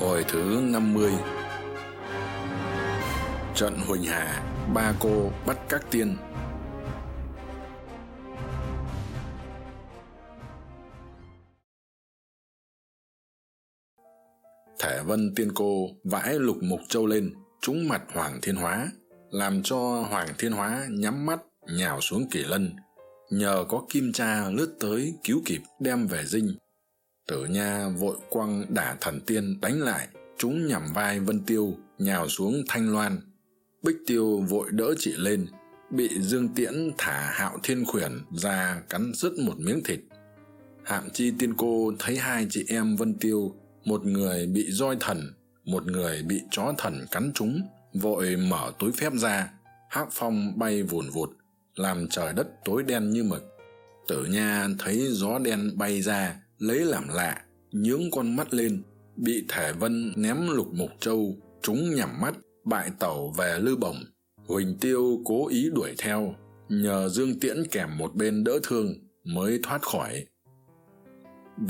Hồi thứ năm mươi. Trận Huỳnh Hà, Ba cô bắt các tiên. Thể vân tiên cô vãi lục mục châu lên, trúng mặt Hoàng Thiên Hóa, làm cho Hoàng Thiên Hóa nhắm mắt, nhào xuống kỷ lân, nhờ có kim cha lướt tới cứu kịp đem về dinh tử nha vội quăng đả thần tiên đánh lại, chúng nhằm vai vân tiêu, nhào xuống thanh loan. Bích tiêu vội đỡ chị lên, bị dương tiễn thả hạo thiên khuyển ra cắn rứt một miếng thịt. Hạm chi tiên cô thấy hai chị em vân tiêu, một người bị roi thần, một người bị chó thần cắn trúng vội mở túi phép ra. Hắc phong bay vùn vụt, làm trời đất tối đen như mực. Tử nha thấy gió đen bay ra lấy làm lạ, nhướng con mắt lên, bị thể vân ném lục mục châu chúng nhằm mắt, bại tẩu về lư bổng. Huỳnh tiêu cố ý đuổi theo, nhờ dương tiễn kèm một bên đỡ thương mới thoát khỏi.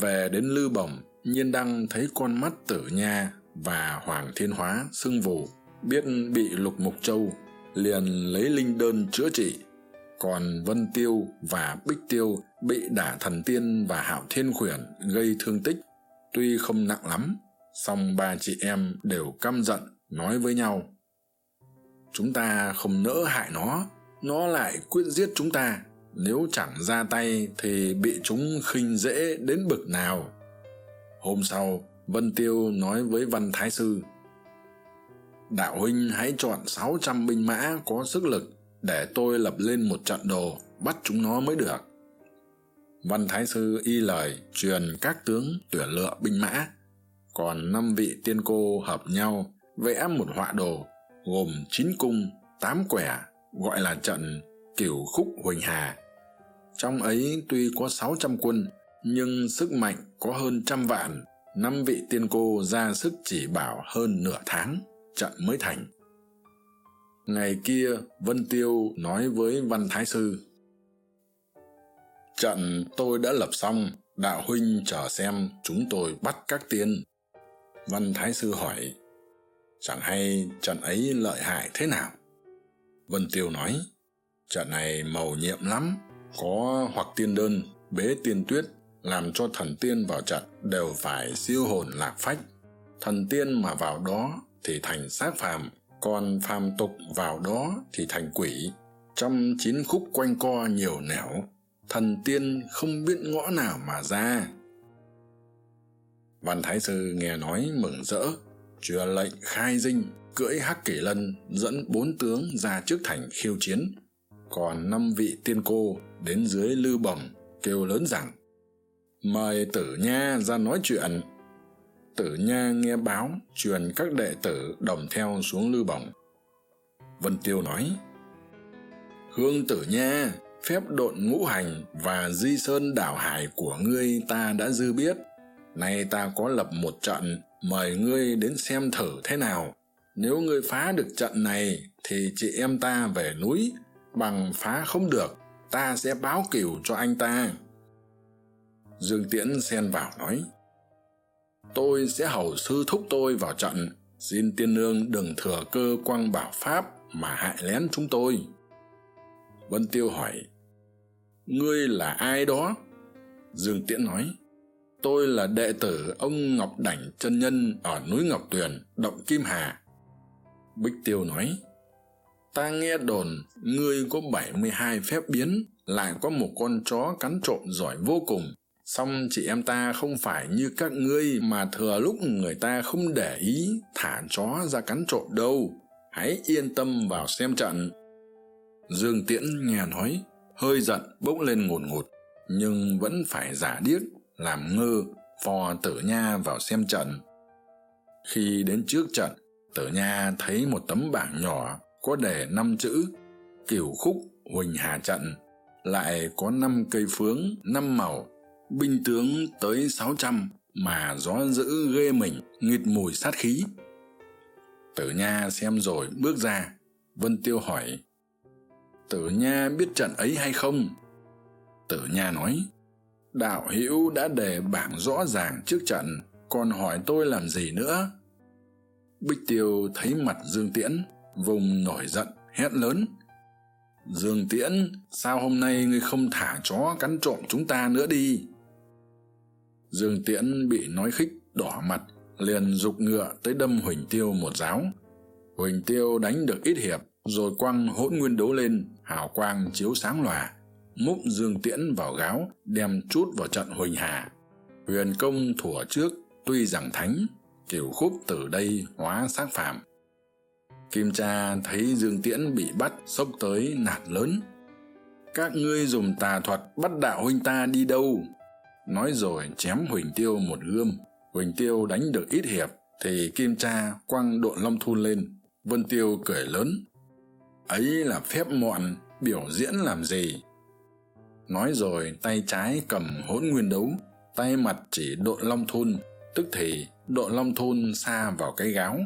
Về đến lư bổng, nhiên đăng thấy con mắt tử nha và hoàng thiên hóa sưng vù, biết bị lục mục châu liền lấy linh đơn chữa trị. Còn vân tiêu và bích tiêu bị đả thần tiên và hạo thiên khuyển gây thương tích. Tuy không nặng lắm, song ba chị em đều căm giận, nói với nhau. Chúng ta không nỡ hại nó nó lại quyết giết chúng ta. Nếu chẳng ra tay thì bị chúng khinh dễ đến bực nào. Hôm sau, vân tiêu nói với văn thái sư, đạo huynh hãy chọn sáu trăm binh mã có sức lực để tôi lập lên một trận đồ bắt chúng nó mới được văn thái sư y lời truyền các tướng tuyển lựa binh mã. Còn năm vị tiên cô hợp nhau vẽ một họa đồ gồm chín cung, tám quẻ, gọi là trận cửu khúc huỳnh hà. Trong ấy tuy có sáu trăm quân, nhưng sức mạnh có hơn trăm vạn. Năm vị tiên cô ra sức chỉ bảo hơn nửa tháng, trận mới thành. Ngày kia, vân tiêu nói với văn thái sư trận tôi đã lập xong, đạo huynh chờ xem chúng tôi bắt các tiên. Văn thái sư hỏi, chẳng hay trận ấy lợi hại thế nào? Vân tiêu nói, trận này màu nhiệm lắm, có hoặc tiên đơn, bế tiên tuyết, làm cho thần tiên vào trận đều phải siêu hồn lạc phách. Thần tiên mà vào đó thì thành xác phàm, còn phàm tục vào đó thì thành quỷ. Trong chín khúc quanh co nhiều nẻo thần tiên không biết ngõ nào mà ra. Văn thái sư nghe nói mừng rỡ truyền lệnh khai dinh, cưỡi hắc kỷ lân dẫn bốn tướng ra trước thành khiêu chiến. Còn năm vị tiên cô đến dưới lư bồng kêu lớn rằng, mời tử nha ra nói chuyện. Tử nha nghe báo, truyền các đệ tử đồng theo xuống lư bồng vân tiêu nói, hương tử nha phép độn ngũ hành và di sơn đảo hải của ngươi ta đã dư biết. Nay ta có lập một trận, mời ngươi đến xem thử thế nào. Nếu ngươi phá được trận này, thì chị em ta về núi, bằng phá không được, ta sẽ báo cửu cho anh ta. Dương tiễn xen vào nói, tôi sẽ hầu sư thúc tôi vào trận. Xin tiên nương đừng thừa cơ quăng bảo pháp mà hại lén chúng tôi. Vân tiêu hỏi ngươi là ai đó? Dương tiễn nói. Tôi là đệ tử ông ngọc đảnh chân nhân ở núi ngọc tuyền, động kim hà. Bích tiêu nói. Ta nghe đồn, ngươi có bảy mươi hai phép biến, lại có một con chó cắn trộm giỏi vô cùng. Song chị em ta không phải như các ngươi mà thừa lúc người ta không để ý thả chó ra cắn trộm đâu. Hãy yên tâm vào xem trận. Dương tiễn nghe nói hơi giận bỗng lên ngùn ngụt nhưng vẫn phải giả điếc, làm ngơ phò tử nha vào xem trận. Khi đến trước trận, tử nha thấy một tấm bảng nhỏ có đề năm chữ cửu khúc huỳnh hà trận, lại có năm cây phướng, năm màu, binh tướng tới sáu trăm mà gió dữ ghê mình, nghịt mùi sát khí. Tử nha xem rồi bước ra, vân tiêu hỏi tử nha biết trận ấy hay không? Tử nha nói, đạo hữu đã đề bảng rõ ràng trước trận, còn hỏi tôi làm gì nữa? Bích tiêu thấy mặt dương tiễn, vùng nổi giận, hét lớn, dương tiễn, sao hôm nay ngươi không thả chó cắn trộm chúng ta nữa đi? Dương tiễn bị nói khích, đỏ mặt, liền g ụ c ngựa tới đâm huỳnh tiêu một giáo. Huỳnh tiêu đánh được ít hiệp rồi quăng hỗn nguyên đấu lên, hào quang chiếu sáng lòa, múc dương tiễn vào gáo, đem chút vào trận huỳnh hà huyền công thủa trước, tuy rằng thánh kiểu khúc từ đây hóa xác phạm kim cha thấy dương tiễn bị bắt xốc tới nạt lớn. Các ngươi dùng tà thuật bắt đạo huynh ta đi đâu? Nói rồi chém huỳnh tiêu một gươm. Huỳnh tiêu đánh được ít hiệp, thì kim cha quăng độn long thun lên. Vân tiêu cười lớn ấy là phép mọn biểu diễn làm gì? Nói rồi, tay trái cầm hỗn nguyên đấu, tay mặt chỉ đội long thun tức thì đội long thun xa vào cái gáo.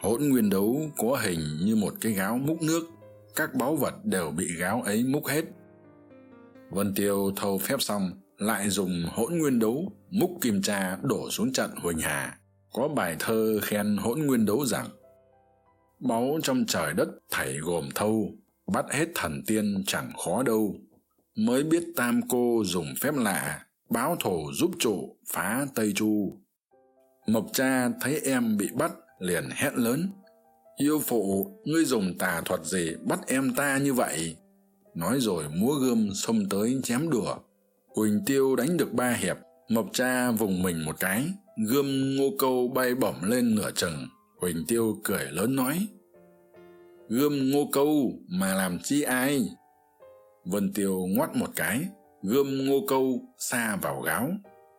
Hỗn nguyên đấu có hình như một cái gáo múc nước, các báu vật đều bị gáo ấy múc hết. Vân tiêu thâu phép xong, lại dùng hỗn nguyên đấu múc kim cha đổ xuống trận huỳnh hà. Có bài thơ khen hỗn nguyên đấu rằng báu trong trời đất thảy gồm thâu, bắt hết thần tiên chẳng khó đâu. Mới biết tam cô dùng phép lạ, báo thổ giúp trụ, phá tây chu. Mộc cha thấy em bị bắt, liền hét lớn. Yêu phụ, ngươi dùng tà thuật gì bắt em ta như vậy? Nói rồi múa gươm xông tới chém đùa. Huỳnh tiêu đánh được ba hiệp, mộc cha vùng mình một cái, gươm ngô câu bay bổng lên nửa chừng huỳnh tiêu cười lớn nói, gươm ngô câu mà làm chi ai? Vân tiêu ngoắt một cái, gươm ngô câu xa vào gáo.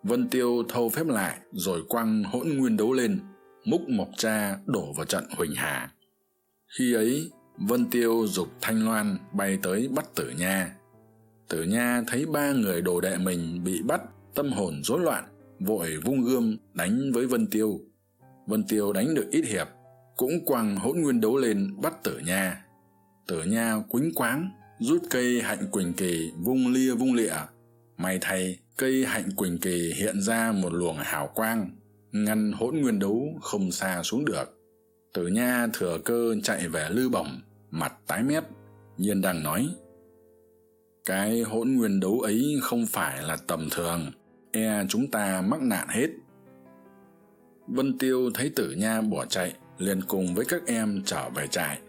Vân tiêu thâu phép lại, rồi quăng hỗn nguyên đấu lên, múc mộc cha đổ vào trận huỳnh hà. Khi ấy, vân tiêu g ụ c thanh loan bay tới bắt tử nha. Tử nha thấy ba người đồ đệ mình bị bắt, tâm hồn rối loạn, vội vung gươm đánh với vân tiêu vân tiêu đánh được ít hiệp, cũng quăng hỗn nguyên đấu lên bắt tử nha. Tử nha quýnh quáng, rút cây hạnh quỳnh kỳ vung lia vung lịa. May thay, cây hạnh quỳnh kỳ hiện ra một luồng hào quang, ngăn hỗn nguyên đấu không xa xuống được. Tử nha thừa cơ chạy về lư bổng, mặt tái mét, nhiên đang nói, cái hỗn nguyên đấu ấy không phải là tầm thường e chúng ta mắc nạn hết vân tiêu thấy tử nha bỏ chạy, liền cùng với các em trở về trại.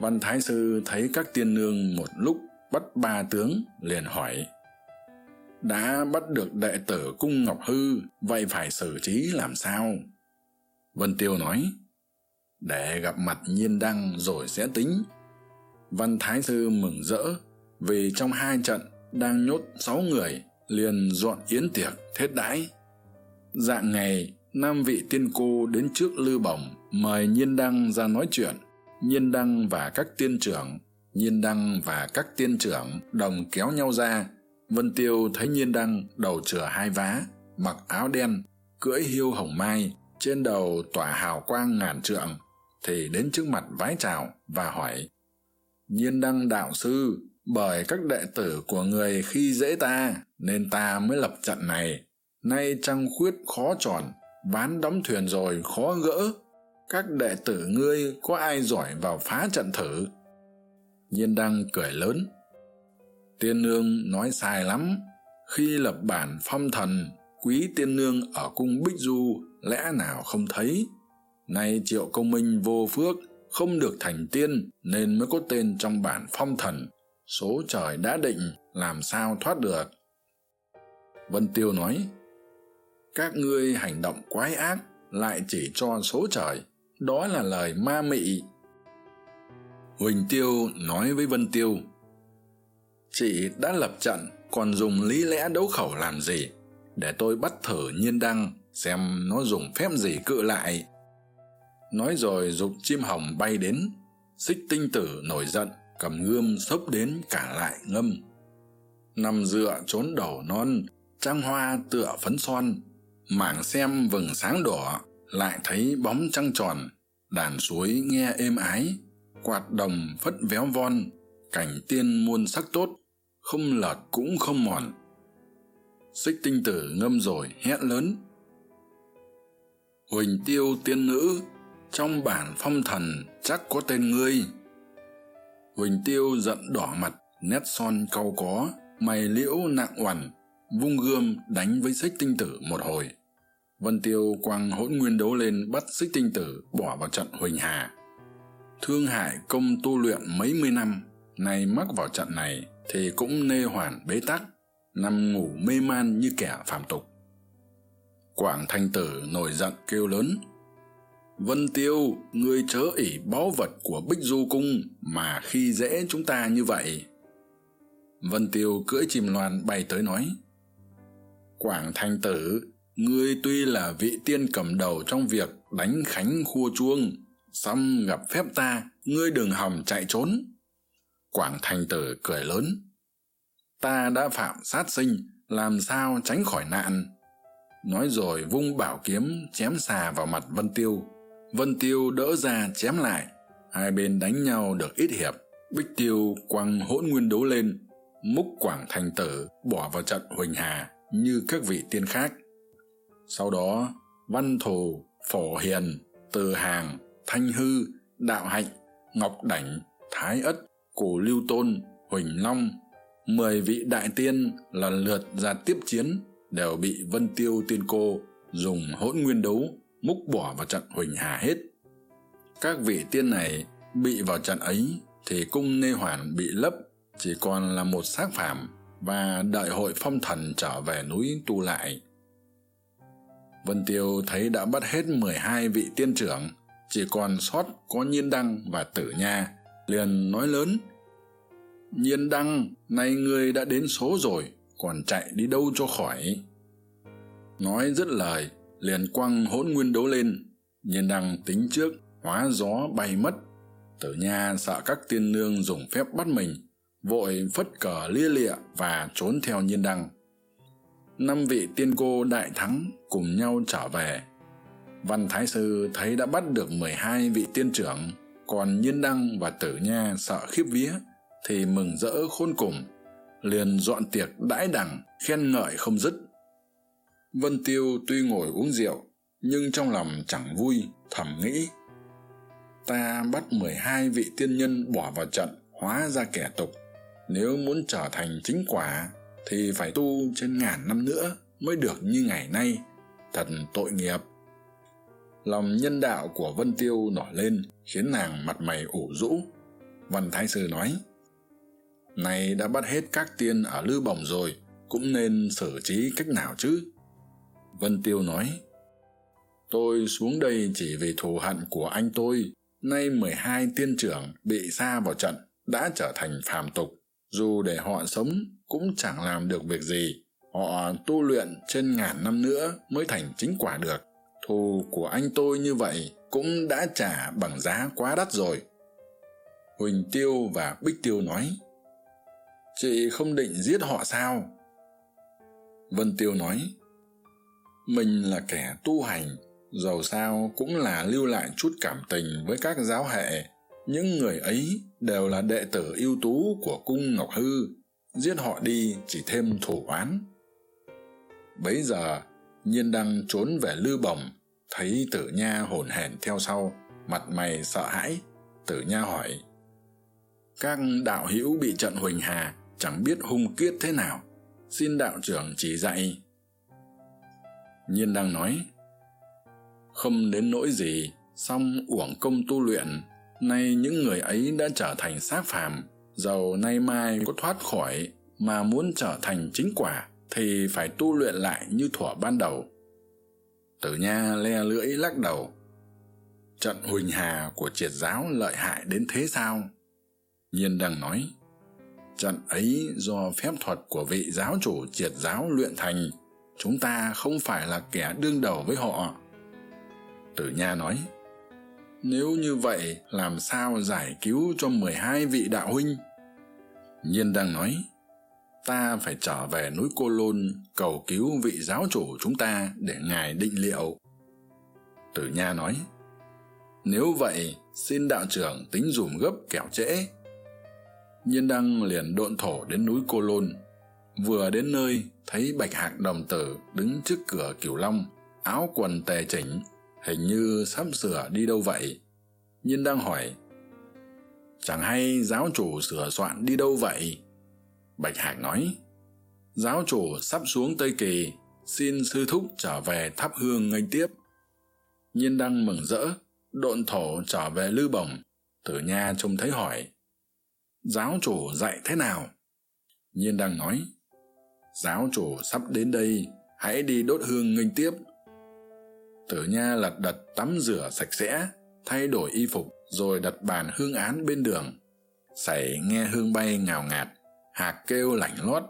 Văn thái sư thấy các tiên nương một lúc bắt ba tướng, liền hỏi, đã bắt được đệ tử cung ngọc hư, vậy phải xử trí làm sao? Vân tiêu nói, để gặp mặt nhiên đăng rồi sẽ tính. Văn thái sư mừng rỡ, vì trong hai trận đang nhốt sáu người, liền dọn yến tiệc thết đãi. Dạng ngày nam vị tiên cô đến trước lư bổng, mời nhiên đăng ra nói chuyện. Nhiên đăng và các tiên trưởng, nhiên đăng và các tiên trưởng đồng kéo nhau ra. Vân tiêu thấy nhiên đăng đầu chừa hai vá, mặc áo đen, cưỡi hiêu hồng mai, trên đầu tỏa hào quang ngàn trượng, thì đến trước mặt vái chào và hỏi, nhiên đăng đạo sư, bởi các đệ tử của người khi dễ ta, nên ta mới lập trận này. Nay trăng khuyết khó tròn ván đóng thuyền rồi khó gỡ. Các đệ tử ngươi có ai giỏi vào phá trận thử? Nhiên đăng cười lớn. Tiên nương nói sai lắm. Khi lập bản phong thần, quý tiên nương ở cung bích du lẽ nào không thấy? Nay triệu công minh vô phước, không được thành tiên nên mới có tên trong bản phong thần. Số trời đã định, làm sao thoát được? Vân tiêu nói các ngươi hành động quái ác lại chỉ cho số trời. Đó là lời ma mị. Huỳnh tiêu nói với vân tiêu, chị đã lập trận, còn dùng lý lẽ đấu khẩu làm gì? Để tôi bắt thử nhiên đăng, xem nó dùng phép gì cự lại. Nói rồi g ụ c chim hồng bay đến. Xích tinh tử nổi giận, cầm gươm xốc đến cả lại ngâm. Nằm dựa trốn đầu non trăng hoa tựa phấn son mảng xem vầng sáng đỏ lại thấy bóng trăng tròn, đàn suối nghe êm ái, quạt đồng phất véo von, cảnh tiên muôn sắc tốt, không lợt cũng không mòn. Xích tinh tử ngâm rồi hét lớn. Huỳnh tiêu tiên nữ, trong bản phong thần chắc có tên ngươi. Huỳnh tiêu giận đỏ mặt, nét son cau có, mày liễu nặng oằn, vung gươm đánh với xích tinh tử một hồi vân tiêu quăng hỗn nguyên đấu lên bắt xích tinh tử, bỏ vào trận huỳnh hà. Thương hại công tu luyện mấy mươi năm, nay mắc vào trận này thì cũng nê hoàn bế tắc, nằm ngủ mê man như kẻ phàm tục. Quảng thanh tử nổi giận kêu lớn, vân tiêu, ngươi chớ ỷ báu vật của bích du cung mà khi dễ chúng ta như vậy. Vân tiêu cưỡi chim loan bay tới nói, quảng thanh tử ngươi tuy là vị tiên cầm đầu trong việc đánh khánh khua chuông, song gặp phép ta, ngươi đừng hòng chạy trốn. Quảng thành tử cười lớn. Ta đã phạm sát sinh, làm sao tránh khỏi nạn? Nói rồi vung bảo kiếm chém xà vào mặt vân tiêu. Vân tiêu đỡ ra chém lại. Hai bên đánh nhau được ít hiệp. Bích tiêu quăng hỗn nguyên đấu lên. Múc quảng thành tử bỏ vào trận huỳnh hà như các vị tiên khác sau đó, văn thù phổ hiền, từ hàng, thanh hư, đạo hạnh, ngọc đảnh, thái ất cổ lưu tôn, huỳnh long, mười vị đại tiên lần lượt ra tiếp chiến, đều bị vân tiêu tiên cô dùng hỗn nguyên đấu, múc bỏ vào trận huỳnh hà hết. Các vị tiên này bị vào trận ấy thì cung nê hoàn bị lấp, chỉ còn là một xác phàm và đợi hội phong thần trở về núi tu lại vân tiêu thấy đã bắt hết mười hai vị tiên trưởng, chỉ còn sót có nhiên đăng và tử nha, liền nói lớn, nhiên đăng, nay ngươi đã đến số rồi, còn chạy đi đâu cho khỏi? Nói dứt lời, liền quăng hỗn nguyên đấu lên. Nhiên đăng tính trước, hóa gió bay mất. Tử nha sợ các tiên nương dùng phép bắt mình, vội phất cờ lia lịa và trốn theo nhiên đăng năm vị tiên cô đại thắng cùng nhau trở về. Văn thái sư thấy đã bắt được mười hai vị tiên trưởng, còn nhiên đăng và tử nha sợ khiếp vía, thì mừng rỡ khôn cùng, liền dọn tiệc đãi đẳng, khen ngợi không dứt. Vân tiêu tuy ngồi uống rượu, nhưng trong lòng chẳng vui, thầm nghĩ, ta bắt mười hai vị tiên nhân bỏ vào trận, hóa ra kẻ tục. Nếu muốn trở thành chính quả thì phải tu trên ngàn năm nữa mới được như ngày nay. Thật tội nghiệp. Lòng nhân đạo của vân tiêu nổi lên, khiến nàng mặt mày ủ rũ. Văn thái sư nói, này đã bắt hết các tiên ở lư bổng rồi, cũng nên xử trí cách nào chứ? Vân tiêu nói, tôi xuống đây chỉ vì thù hận của anh tôi. Nay mười hai tiên trưởng bị xa vào trận, đã trở thành phàm tục. Dù để họ sống cũng chẳng làm được việc gì. Họ tu luyện trên ngàn năm nữa mới thành chính quả được. Thù của anh tôi như vậy cũng đã trả bằng giá quá đắt rồi. Huỳnh tiêu và bích tiêu nói, chị không định giết họ sao? Vân tiêu nói, mình là kẻ tu hành, dầu sao cũng là lưu lại chút cảm tình với các giáo hệ. Những người ấy đều là đệ tử ưu tú của cung ngọc hư giết họ đi chỉ thêm thù oán. Bấy giờ, nhiên đăng trốn về lư bồng, thấy tử nha hồn hển theo sau, mặt mày sợ hãi. Tử nha hỏi, các đạo hữu bị trận huỳnh hà, chẳng biết hung kiết thế nào? Xin đạo trưởng chỉ dạy. Nhiên đang nói, không đến nỗi gì, song uổng công tu luyện, nay những người ấy đã trở thành xác phàm dầu nay mai có thoát khỏi mà muốn trở thành chính quả thì phải tu luyện lại như thuở ban đầu. Tử nha le lưỡi lắc đầu. Trận huỳnh hà của triệt giáo lợi hại đến thế sao? Nhiên đang nói, trận ấy do phép thuật của vị giáo chủ triệt giáo luyện thành, chúng ta không phải là kẻ đương đầu với họ. Tử nha nói, nếu như vậy, làm sao giải cứu cho mười hai vị đạo huynh? Nhiên đang nói, ta phải trở về núi cô lôn cầu cứu vị giáo chủ chúng ta để ngài định liệu. Tử nha nói, nếu vậy, xin đạo trưởng tính dùm gấp kẻo trễ. Nhiên đăng liền độn thổ đến núi cô lôn, vừa đến nơi thấy bạch hạc đồng tử đứng trước cửa cửu long, áo quần tề chỉnh, hình như sắp sửa đi đâu vậy? Nhiên đang hỏi chẳng hay giáo chủ sửa soạn đi đâu vậy? Bạch hạc nói, giáo chủ sắp xuống tây kỳ, xin sư thúc trở về thắp hương nghênh tiếp. Nhiên đăng mừng rỡ, độn thổ trở về lư bổng. Tử nha trông thấy hỏi, giáo chủ dạy thế nào? Nhiên đăng nói, giáo chủ sắp đến đây, hãy đi đốt hương nghênh tiếp. Tử nha lật đật tắm rửa sạch sẽ, thay đổi y phục rồi đặt bàn hương án bên đường. Sảy nghe hương bay ngào ngạt hạc kêu lảnh lót.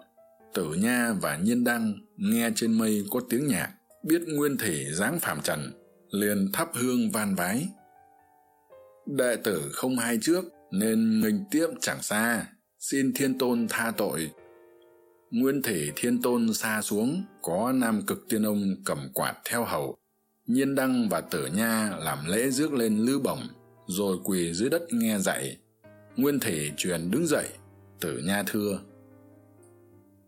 Tử nha và nhiên đăng nghe trên mây có tiếng nhạc, biết nguyên thể dáng phàm trần, liền thắp hương van vái. Đệ tử không hay trước, nên nghênh tiếp chẳng xa, xin thiên tôn tha tội. Nguyên thể thiên tôn xa xuống, có nam cực tiên ông cầm quạt theo hầu. Nhiên đăng và tử nha làm lễ rước lên lư bổng rồi quỳ dưới đất nghe dạy. Nguyên thể truyền đứng dậy, tử nha thưa.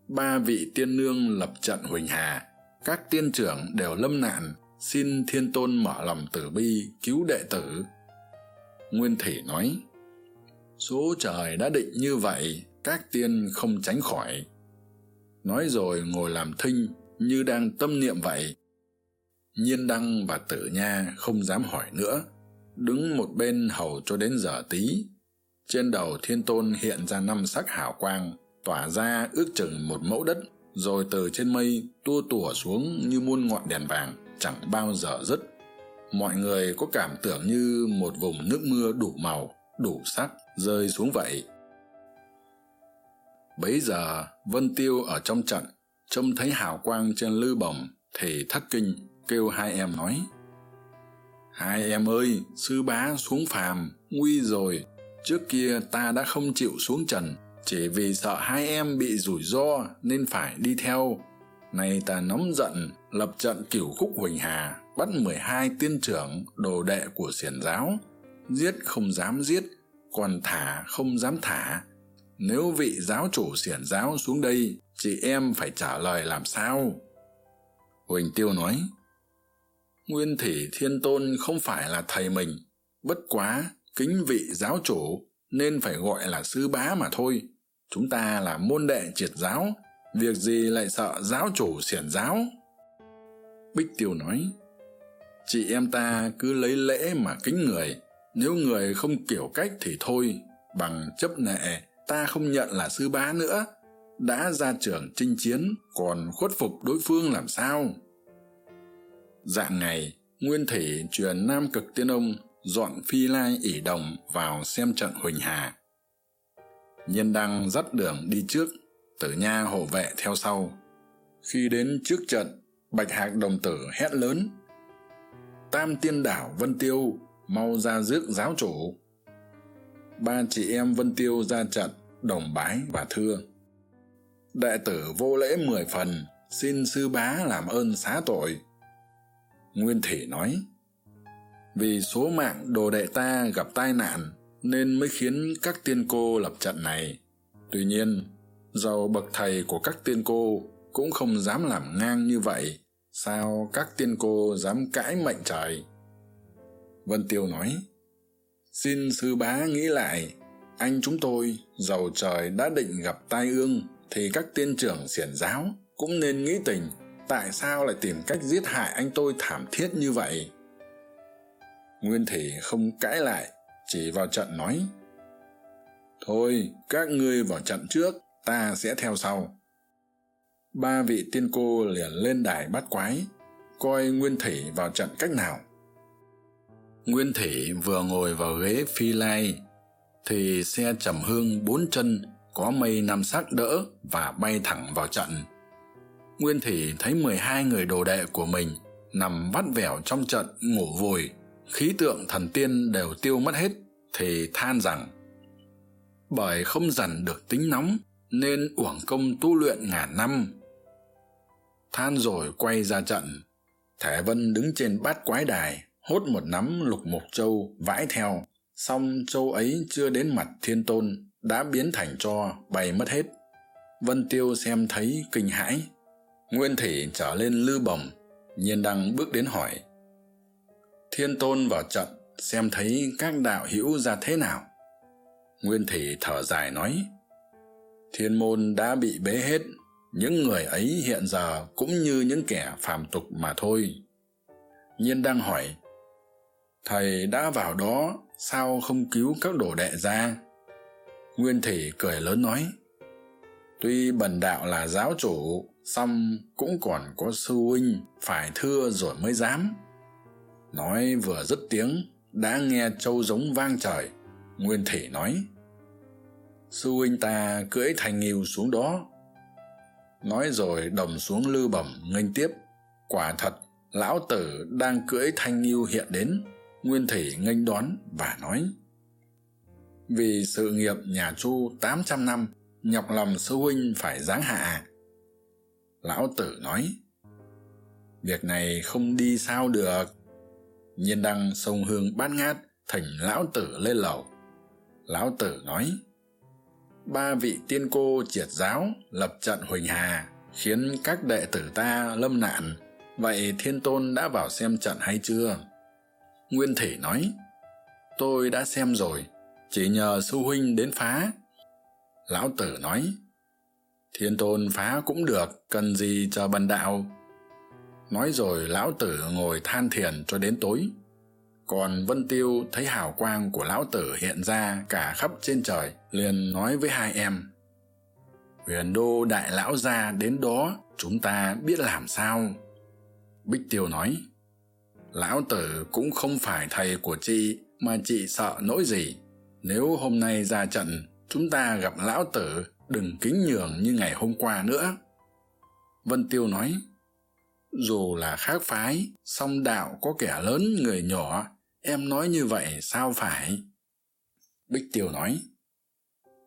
Ba vị tiên nương lập trận huỳnh hà các tiên trưởng đều lâm nạn, xin thiên tôn mở lòng tử bi, cứu đệ tử. Nguyên thể nói, số trời đã định như vậy, các tiên không tránh khỏi. Nói rồi ngồi làm thinh, như đang tâm niệm vậy. Nhiên đăng và tử nha không dám hỏi nữa đứng một bên hầu cho đến giờ tí. Trên đầu thiên tôn hiện ra năm sắc hào quang, tỏa ra ước chừng một mẫu đất, rồi từ trên mây tua tủa xuống như muôn ngọn đèn vàng, chẳng bao giờ dứt mọi người có cảm tưởng như một vùng nước mưa đủ màu, đủ sắc rơi xuống vậy. Bấy giờ, vân tiêu ở trong trận, trông thấy hào quang trên lư bồng, thì thất kinh, kêu hai em nói hai em ơi, sư bá xuống phàm, nguy rồi. Trước kia ta đã không chịu xuống trần, chỉ vì sợ hai em bị rủi ro nên phải đi theo. Nay ta nóng giận, lập trận cửu khúc huỳnh hà, bắt mười hai tiên trưởng, đồ đệ của xiển giáo. Giết không dám giết, còn thả không dám thả. Nếu vị giáo chủ xiển giáo xuống đây, chị em phải trả lời làm sao? Huỳnh tiêu nói nguyên thủy thiên tôn không phải là thầy mình, bất quá kính vị giáo chủ nên phải gọi là sư bá mà thôi. Chúng ta là môn đệ triệt giáo, việc gì lại sợ giáo chủ xiển giáo? Bích tiêu nói, chị em ta cứ lấy lễ mà kính người, nếu người không kiểu cách thì thôi, bằng chấp nệ ta không nhận là sư bá nữa. Đã ra trường chinh chiến còn khuất phục đối phương làm sao? Dạng ngày nguyên thủy truyền nam cực tiên ông dọn phi lai ỷ đồng vào xem trận huỳnh hà. Nhân đăng dắt đường đi trước, tử nha hộ vệ theo sau. Khi đến trước trận, bạch hạc đồng tử hét lớn. Tam tiên đảo vân tiêu, mau ra rước giáo chủ. Ba chị em vân tiêu ra trận, đồng bái và thưa. Đệ tử vô lễ mười phần, xin sư bá làm ơn xá tội nguyên thể nói, vì số mạng đồ đệ ta gặp tai nạn nên mới khiến các tiên cô lập trận này. Tuy nhiên dầu bậc thầy của các tiên cô cũng không dám làm ngang như vậy. Sao các tiên cô dám cãi mệnh trời? Vân tiêu nói, xin sư bá nghĩ lại. Anh chúng tôi dầu trời đã định gặp tai ương thì các tiên trưởng xiển giáo cũng nên nghĩ tình tại sao lại tìm cách giết hại anh tôi thảm thiết như vậy? Nguyên thủy không cãi lại, chỉ vào trận nói. Thôi, các ngươi vào trận trước, ta sẽ theo sau. Ba vị tiên cô liền lên đài bắt quái, coi nguyên thủy vào trận cách nào. Nguyên thủy vừa ngồi vào ghế phi lai, thì xe trầm hương bốn chân có mây năm sắc đỡ và bay thẳng vào trận nguyên thủy thấy mười hai người đồ đệ của mình nằm vắt vẻo trong trận ngủ vùi, khí tượng thần tiên đều tiêu mất hết thì than rằng, bởi không dằn được tính nóng nên uổng công tu luyện ngàn năm. Than rồi quay ra trận thể vân đứng trên bát quái đài, hốt một nắm lục mục châu vãi theo, song châu ấy chưa đến mặt thiên tôn đã biến thành cho bay mất hết. Vân tiêu xem thấy kinh hãi nguyên thủy trở lên lư bồng, nhiên đăng bước đến hỏi, thiên tôn vào trận, xem thấy các đạo hữu ra thế nào? Nguyên thủy thở dài nói, thiên môn đã bị bế hết, những người ấy hiện giờ cũng như những kẻ phàm tục mà thôi. Nhiên đang hỏi, thầy đã vào đó, sao không cứu các đồ đệ ra? Nguyên thủy cười lớn nói, tuy bần đạo là giáo chủ xong cũng còn có sư huynh phải thưa rồi mới dám. Nói vừa dứt tiếng, đã nghe trâu giống vang trời. Nguyên thủy nói, sư huynh ta cưỡi thành nghiêu xuống đó. Nói rồi đồng xuống lư bẩm, nghênh tiếp, quả thật, lão tử đang cưỡi thanh nghiêu hiện đến. Nguyên thủy nghênh đón và nói, vì sự nghiệp nhà chu tám trăm năm, nhọc lòng sư huynh phải giáng hạ lão tử nói, việc này không đi sao được. Nhiên đăng sông hương bát ngát thỉnh lão tử lên lầu. Lão tử nói, ba vị tiên cô triệt giáo lập trận huỳnh hà, khiến các đệ tử ta lâm nạn. Vậy thiên tôn đã vào xem trận hay chưa? Nguyên thể nói, tôi đã xem rồi, chỉ nhờ sư huynh đến phá. Lão tử nói thiên tôn phá cũng được, cần gì chờ bần đạo? Nói rồi lão tử ngồi than thiền cho đến tối. Còn vân tiêu thấy hào quang của lão tử hiện ra cả khắp trên trời, liền nói với hai em. Huyền đô đại lão gia đến đó, chúng ta biết làm sao? Bích tiêu nói, lão tử cũng không phải thầy của chị, mà chị sợ nỗi gì? Nếu hôm nay ra trận, chúng ta gặp lão tử đừng kính nhường như ngày hôm qua nữa. Vân tiêu nói, dù là khác phái, song đạo có kẻ lớn người nhỏ, em nói như vậy sao phải? Bích tiêu nói,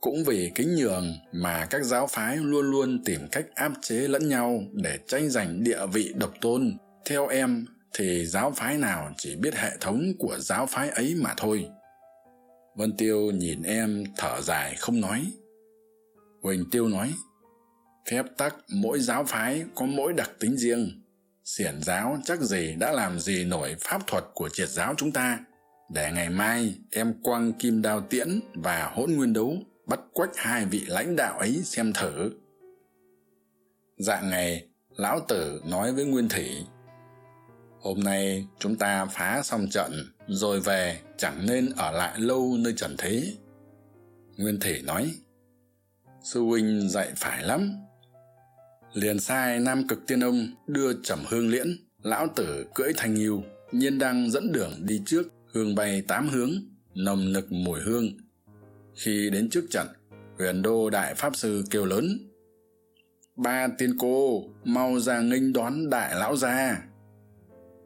cũng vì kính nhường mà các giáo phái luôn luôn tìm cách áp chế lẫn nhau để tranh giành địa vị độc tôn. Theo em, thì giáo phái nào chỉ biết hệ thống của giáo phái ấy mà thôi. Vân tiêu nhìn em thở dài không nói huỳnh tiêu nói, phép tắc, mỗi giáo phái có mỗi đặc tính riêng. Xiển giáo chắc gì đã làm gì nổi pháp thuật của triệt giáo chúng ta. Để ngày mai, em quăng kim đao tiễn và hỗn nguyên đấu bắt quách hai vị lãnh đạo ấy xem thử. Dạng ngày, lão tử nói với nguyên thủy, hôm nay chúng ta phá xong trận, rồi về chẳng nên ở lại lâu nơi trần thế. Nguyên thủy nói sư huynh dạy phải lắm. Liền sai nam cực tiên ông đưa trầm hương liễn, lão tử cưỡi thanh nghiêu, nhiên đăng dẫn đường đi trước, hương bay tám hướng, nồng nực mùi hương. Khi đến trước trận, huyền đô đại pháp sư kêu lớn, ba tiên cô, mau ra nghênh đón đại lão gia.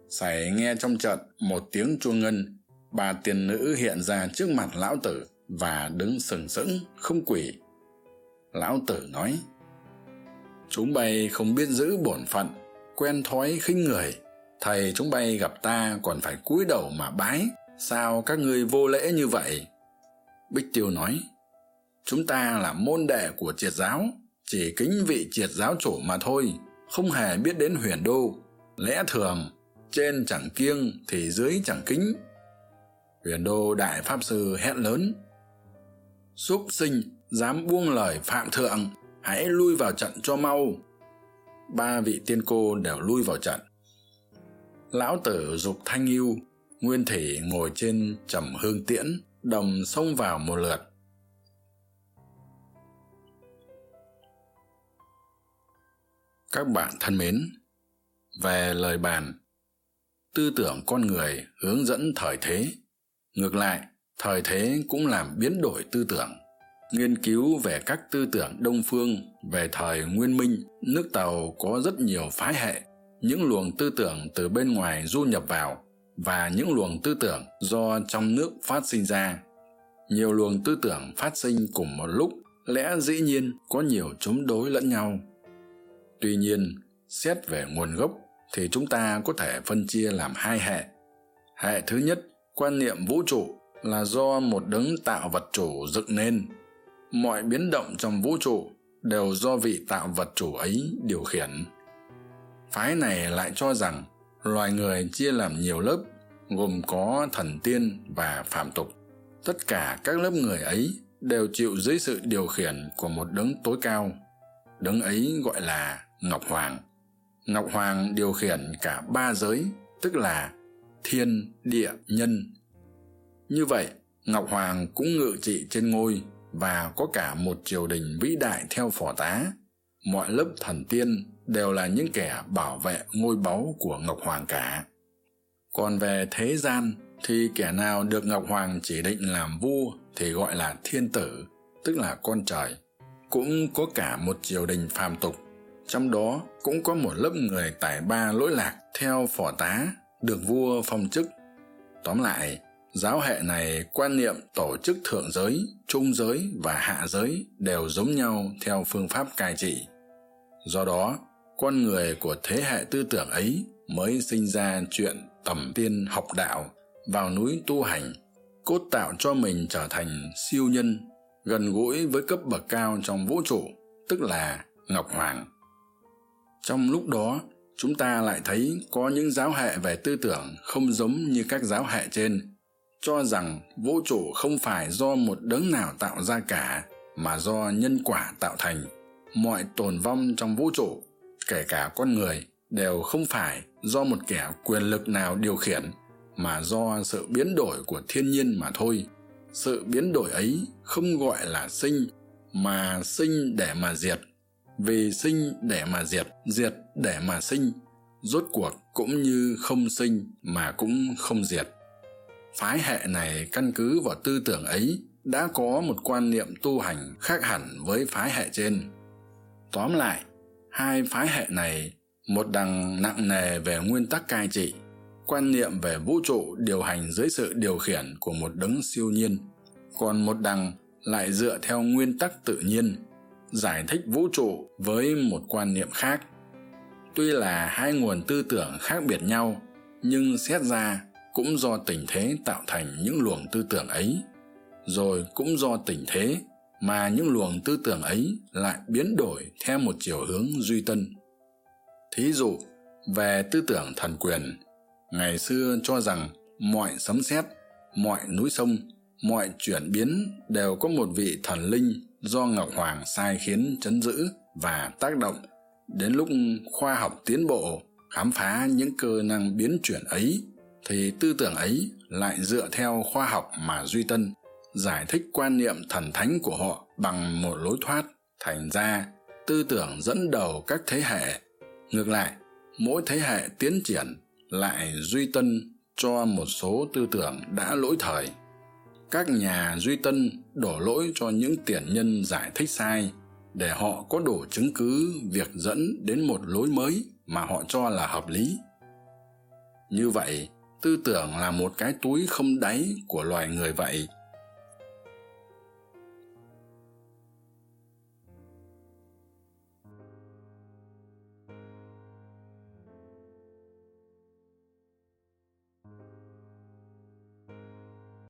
Sảy nghe trong trận một tiếng chuông ngân, ba tiên nữ hiện ra trước mặt lão tử và đứng sừng sững, không quỷ lão tử nói, chúng bay không biết giữ bổn phận, quen thói khinh người. Thầy chúng bay gặp ta còn phải cúi đầu mà bái. Sao các ngươi vô lễ như vậy? Bích tiêu nói, chúng ta là môn đệ của triệt giáo, chỉ kính vị triệt giáo chủ mà thôi, không hề biết đến huyền đô. Lẽ thường, trên chẳng kiêng thì dưới chẳng kính. Huyền đô đại pháp sư hét lớn, súc sinh dám buông lời phạm thượng, hãy lui vào trận cho mau. Ba vị tiên cô đều lui vào trận. Lão tử dục thanh yêu, nguyên thủy ngồi trên trầm hương tiễn, đồng xông vào một lượt. Các bạn thân mến, về lời bàn, tư tưởng con người hướng dẫn thời thế. Ngược lại, thời thế cũng làm biến đổi tư tưởng nghiên cứu về các tư tưởng đông phương về thời nguyên minh, nước tàu có rất nhiều phái hệ. Những luồng tư tưởng từ bên ngoài du nhập vào và những luồng tư tưởng do trong nước phát sinh ra. Nhiều luồng tư tưởng phát sinh cùng một lúc, lẽ dĩ nhiên có nhiều chống đối lẫn nhau. Tuy nhiên, xét về nguồn gốc thì chúng ta có thể phân chia làm hai hệ. Hệ thứ nhất, quan niệm vũ trụ là do một đấng tạo vật chủ dựng nên mọi biến động trong vũ trụ đều do vị tạo vật chủ ấy điều khiển. Phái này lại cho rằng loài người chia làm nhiều lớp, gồm có thần tiên và phạm tục. Tất cả các lớp người ấy đều chịu dưới sự điều khiển của một đấng tối cao. Đấng ấy gọi là ngọc hoàng. Ngọc hoàng điều khiển cả ba giới, tức là thiên, địa, nhân. Như vậy, ngọc hoàng cũng ngự trị trên ngôi và có cả một triều đình vĩ đại theo phò tá. Mọi lớp thần tiên đều là những kẻ bảo vệ ngôi báu của ngọc hoàng cả. Còn về thế gian thì kẻ nào được ngọc hoàng chỉ định làm vua thì gọi là thiên tử, tức là con trời. Cũng có cả một triều đình phàm tục. Trong đó cũng có một lớp người tài ba lỗi lạc theo phò tá được vua phong chức. Tóm lại giáo hệ này quan niệm tổ chức thượng giới, trung giới và hạ giới đều giống nhau theo phương pháp cai trị. Do đó, con người của thế hệ tư tưởng ấy mới sinh ra chuyện tầm tiên học đạo, vào núi tu hành, cốt tạo cho mình trở thành siêu nhân, gần gũi với cấp bậc cao trong vũ trụ, tức là ngọc hoàng. Trong lúc đó, chúng ta lại thấy có những giáo hệ về tư tưởng không giống như các giáo hệ trên cho rằng vũ trụ không phải do một đấng nào tạo ra cả, mà do nhân quả tạo thành. Mọi tồn vong trong vũ trụ, kể cả con người, đều không phải do một kẻ quyền lực nào điều khiển, mà do sự biến đổi của thiên nhiên mà thôi. Sự biến đổi ấy không gọi là sinh, mà sinh để mà diệt. Vì sinh để mà diệt diệt để mà sinh. Rốt cuộc cũng như không sinh mà cũng không diệt phái hệ này căn cứ vào tư tưởng ấy đã có một quan niệm tu hành khác hẳn với phái hệ trên. Tóm lại, hai phái hệ này, một đằng nặng nề về nguyên tắc cai trị, quan niệm về vũ trụ điều hành dưới sự điều khiển của một đấng siêu nhiên, còn một đằng lại dựa theo nguyên tắc tự nhiên, giải thích vũ trụ với một quan niệm khác. Tuy là hai nguồn tư tưởng khác biệt nhau, nhưng xét ra cũng do tình thế tạo thành những luồng tư tưởng ấy. Rồi cũng do tình thế mà những luồng tư tưởng ấy lại biến đổi theo một chiều hướng duy tân. Thí dụ, về tư tưởng thần quyền, ngày xưa cho rằng mọi sấm sét, mọi núi sông, mọi chuyển biến đều có một vị thần linh do ngọc hoàng sai khiến chấn giữ và tác động. Đến lúc khoa học tiến bộ, khám phá những cơ năng biến chuyển ấy thì tư tưởng ấy lại dựa theo khoa học mà duy tân, giải thích quan niệm thần thánh của họ bằng một lối thoát thành ra tư tưởng dẫn đầu các thế hệ. Ngược lại, mỗi thế hệ tiến triển lại duy tân cho một số tư tưởng đã lỗi thời. Các nhà duy tân đổ lỗi cho những tiền nhân giải thích sai để họ có đủ chứng cứ việc dẫn đến một lối mới mà họ cho là hợp lý. Như vậy tư tưởng là một cái túi không đáy của loài người vậy.